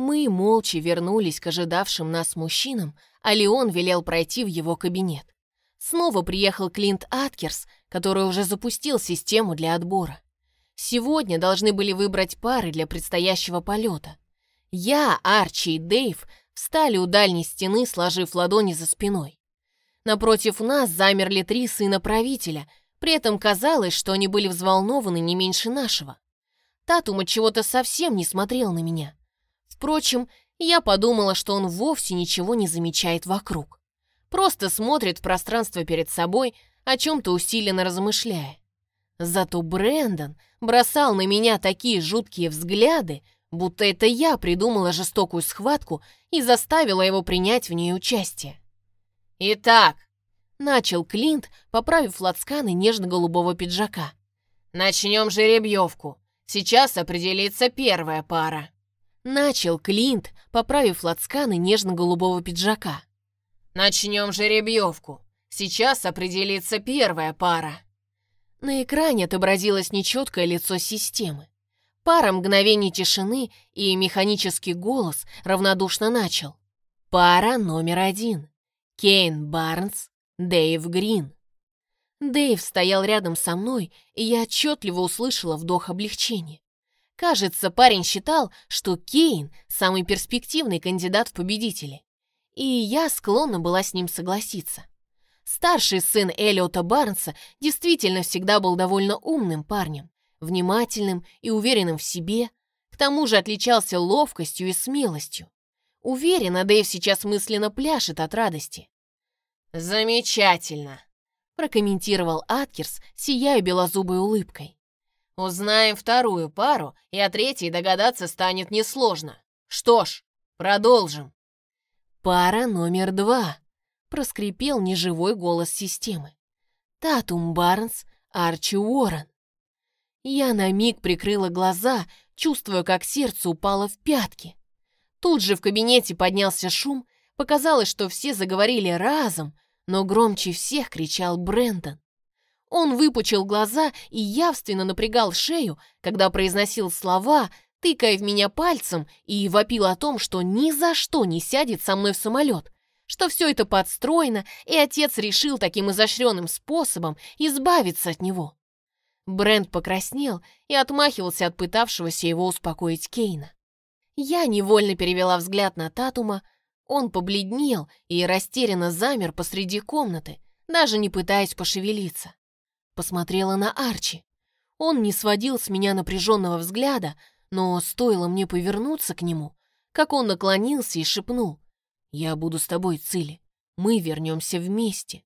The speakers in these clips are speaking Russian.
Мы молча вернулись к ожидавшим нас мужчинам, а Леон велел пройти в его кабинет. Снова приехал Клинт Аткерс, который уже запустил систему для отбора. Сегодня должны были выбрать пары для предстоящего полета. Я, Арчи и Дэйв встали у дальней стены, сложив ладони за спиной. Напротив нас замерли три сына правителя, при этом казалось, что они были взволнованы не меньше нашего. Татум от чего-то совсем не смотрел на меня. Впрочем, я подумала, что он вовсе ничего не замечает вокруг. Просто смотрит в пространство перед собой, о чем-то усиленно размышляя. Зато Брэндон бросал на меня такие жуткие взгляды, будто это я придумала жестокую схватку и заставила его принять в ней участие. «Итак», — начал Клинт, поправив лацканы нежно-голубого пиджака, «начнем жеребьевку. Сейчас определится первая пара». Начал Клинт, поправив лацканы нежно-голубого пиджака. «Начнем жеребьевку. Сейчас определится первая пара». На экране отобразилось нечеткое лицо системы. Пара мгновений тишины, и механический голос равнодушно начал. Пара номер один. Кейн Барнс, Дэйв Грин. Дэйв стоял рядом со мной, и я отчетливо услышала вдох облегчения. Кажется, парень считал, что Кейн – самый перспективный кандидат в победители. И я склонна была с ним согласиться. Старший сын Элиота Барнса действительно всегда был довольно умным парнем, внимательным и уверенным в себе, к тому же отличался ловкостью и смелостью. Уверена, Дэйв сейчас мысленно пляшет от радости. «Замечательно!» – прокомментировал Аткерс, сияя белозубой улыбкой. Узнаем вторую пару, и о третьей догадаться станет несложно. Что ж, продолжим. Пара номер два. Проскрипел неживой голос системы. Татум Барнс, Арчи Уоррен. Я на миг прикрыла глаза, чувствуя, как сердце упало в пятки. Тут же в кабинете поднялся шум, показалось, что все заговорили разом, но громче всех кричал Брэндон. Он выпучил глаза и явственно напрягал шею, когда произносил слова, тыкая в меня пальцем и вопил о том, что ни за что не сядет со мной в самолет, что все это подстроено, и отец решил таким изощренным способом избавиться от него. Брент покраснел и отмахивался от пытавшегося его успокоить Кейна. Я невольно перевела взгляд на Татума, он побледнел и растерянно замер посреди комнаты, даже не пытаясь пошевелиться посмотрела на Арчи. Он не сводил с меня напряженного взгляда, но стоило мне повернуться к нему, как он наклонился и шепнул. «Я буду с тобой, Цили. Мы вернемся вместе».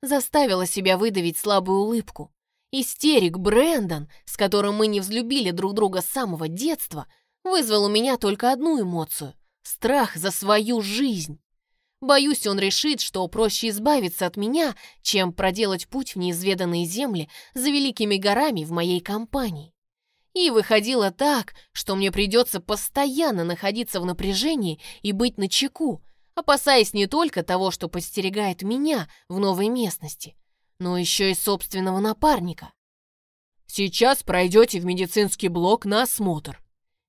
Заставила себя выдавить слабую улыбку. Истерик Брэндон, с которым мы не взлюбили друг друга с самого детства, вызвал у меня только одну эмоцию — страх за свою жизнь. Боюсь, он решит, что проще избавиться от меня, чем проделать путь в неизведанные земли за великими горами в моей компании. И выходило так, что мне придется постоянно находиться в напряжении и быть начеку, опасаясь не только того, что подстерегает меня в новой местности, но еще и собственного напарника. «Сейчас пройдете в медицинский блок на осмотр»,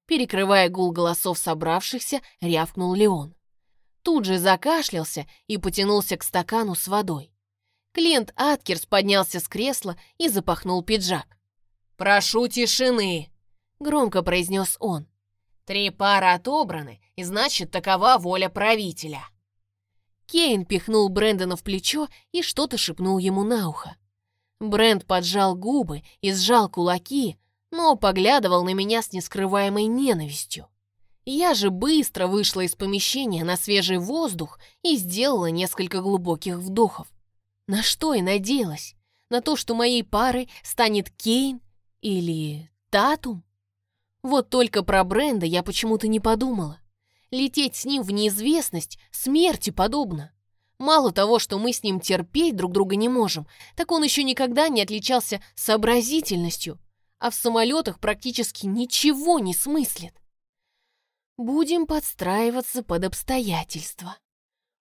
перекрывая гул голосов собравшихся, рявкнул Леон тут же закашлялся и потянулся к стакану с водой. Клиент Аткерс поднялся с кресла и запахнул пиджак. «Прошу тишины!» — громко произнес он. «Три пары отобраны, и значит, такова воля правителя». Кейн пихнул Брэндона в плечо и что-то шепнул ему на ухо. Брэнд поджал губы и сжал кулаки, но поглядывал на меня с нескрываемой ненавистью. Я же быстро вышла из помещения на свежий воздух и сделала несколько глубоких вдохов. На что и надеялась? На то, что моей парой станет Кейн или Татум? Вот только про Бренда я почему-то не подумала. Лететь с ним в неизвестность смерти подобно. Мало того, что мы с ним терпеть друг друга не можем, так он еще никогда не отличался сообразительностью, а в самолетах практически ничего не смыслит. Будем подстраиваться под обстоятельства.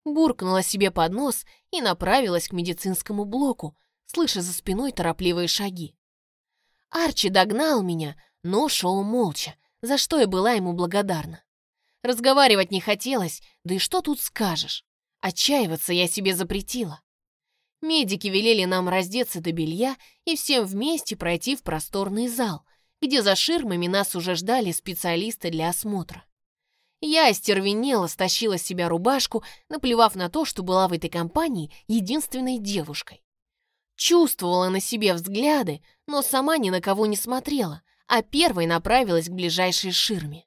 Буркнула себе под нос и направилась к медицинскому блоку, слыша за спиной торопливые шаги. Арчи догнал меня, но шел молча, за что я была ему благодарна. Разговаривать не хотелось, да и что тут скажешь? Отчаиваться я себе запретила. Медики велели нам раздеться до белья и всем вместе пройти в просторный зал, где за ширмами нас уже ждали специалисты для осмотра. Я остервенела, стащила с себя рубашку, наплевав на то, что была в этой компании единственной девушкой. Чувствовала на себе взгляды, но сама ни на кого не смотрела, а первой направилась к ближайшей ширме.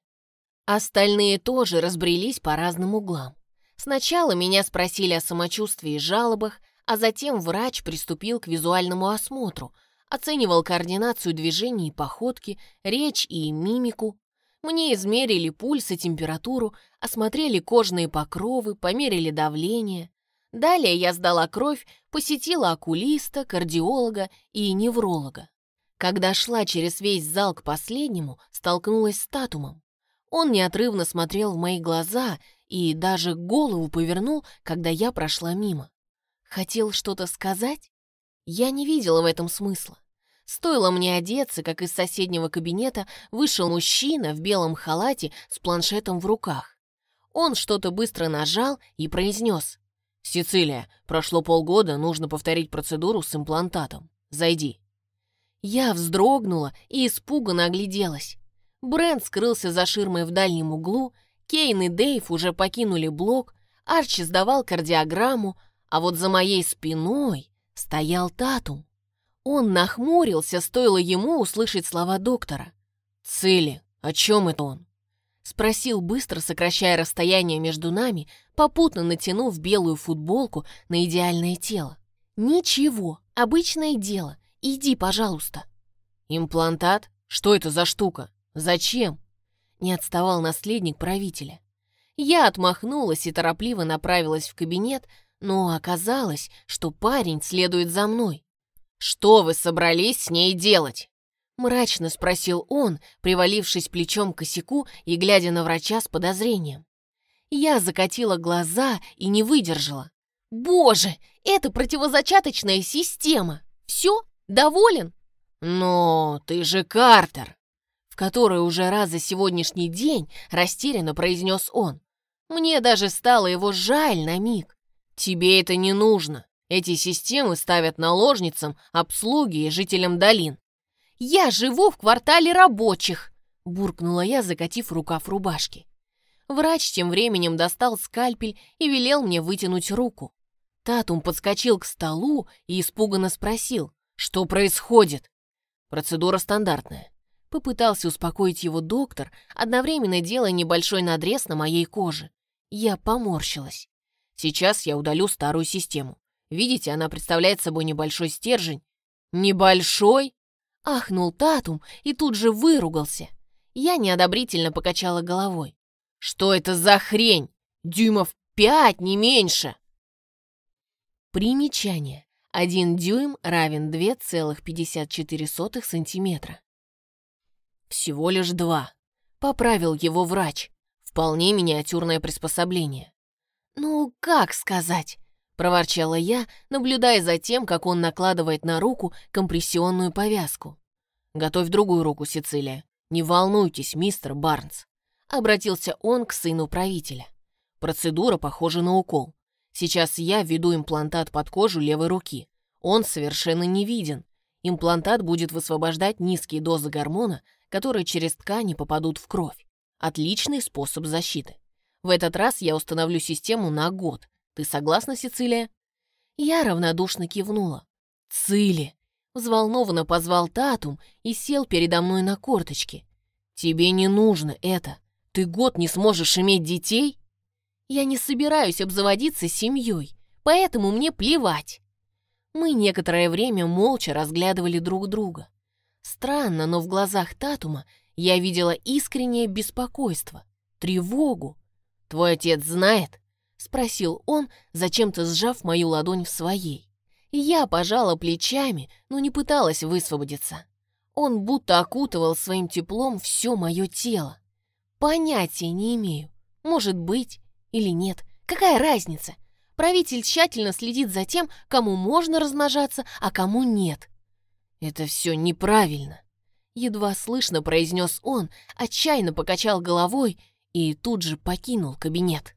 Остальные тоже разбрелись по разным углам. Сначала меня спросили о самочувствии и жалобах, а затем врач приступил к визуальному осмотру, оценивал координацию движений и походки, речь и мимику. Мне измерили пульс и температуру, осмотрели кожные покровы, померили давление. Далее я сдала кровь, посетила окулиста, кардиолога и невролога. Когда шла через весь зал к последнему, столкнулась с Татумом. Он неотрывно смотрел в мои глаза и даже голову повернул, когда я прошла мимо. Хотел что-то сказать? Я не видела в этом смысла. Стоило мне одеться, как из соседнего кабинета вышел мужчина в белом халате с планшетом в руках. Он что-то быстро нажал и произнес. «Сицилия, прошло полгода, нужно повторить процедуру с имплантатом. Зайди». Я вздрогнула и испуганно огляделась. Брент скрылся за ширмой в дальнем углу, Кейн и Дейв уже покинули блок, Арчи сдавал кардиограмму, а вот за моей спиной стоял Татум. Он нахмурился, стоило ему услышать слова доктора. «Цели, о чем это он?» Спросил быстро, сокращая расстояние между нами, попутно натянув белую футболку на идеальное тело. «Ничего, обычное дело. Иди, пожалуйста». «Имплантат? Что это за штука? Зачем?» Не отставал наследник правителя. Я отмахнулась и торопливо направилась в кабинет, но оказалось, что парень следует за мной. «Что вы собрались с ней делать?» Мрачно спросил он, привалившись плечом к косяку и глядя на врача с подозрением. Я закатила глаза и не выдержала. «Боже, это противозачаточная система! Все? Доволен?» «Но ты же Картер!» В который уже раз за сегодняшний день растерянно произнес он. Мне даже стало его жаль на миг. «Тебе это не нужно. Эти системы ставят наложницам, обслуги и жителям долин». «Я живу в квартале рабочих!» — буркнула я, закатив рукав рубашки. Врач тем временем достал скальпель и велел мне вытянуть руку. Татум подскочил к столу и испуганно спросил, что происходит. Процедура стандартная. Попытался успокоить его доктор, одновременно делая небольшой надрез на моей коже. Я поморщилась. Сейчас я удалю старую систему. Видите, она представляет собой небольшой стержень. Небольшой? Ахнул Татум и тут же выругался. Я неодобрительно покачала головой. Что это за хрень? Дюймов пять, не меньше. Примечание. Один дюйм равен 2,54 сантиметра. Всего лишь два. Поправил его врач. Вполне миниатюрное приспособление. «Ну, как сказать?» — проворчала я, наблюдая за тем, как он накладывает на руку компрессионную повязку. «Готовь другую руку, Сицилия. Не волнуйтесь, мистер Барнс», — обратился он к сыну правителя. «Процедура похожа на укол. Сейчас я введу имплантат под кожу левой руки. Он совершенно не виден. Имплантат будет высвобождать низкие дозы гормона, которые через ткани попадут в кровь. Отличный способ защиты. В этот раз я установлю систему на год. Ты согласна, Сицилия?» Я равнодушно кивнула. «Цили!» Взволнованно позвал Татум и сел передо мной на корточки. «Тебе не нужно это. Ты год не сможешь иметь детей?» «Я не собираюсь обзаводиться семьей, поэтому мне плевать». Мы некоторое время молча разглядывали друг друга. Странно, но в глазах Татума я видела искреннее беспокойство, тревогу, «Твой отец знает?» — спросил он, зачем-то сжав мою ладонь в своей. Я пожала плечами, но не пыталась высвободиться. Он будто окутывал своим теплом все мое тело. Понятия не имею, может быть или нет. Какая разница? Правитель тщательно следит за тем, кому можно размножаться, а кому нет. Это все неправильно. Едва слышно произнес он, отчаянно покачал головой и тут же покинул кабинет.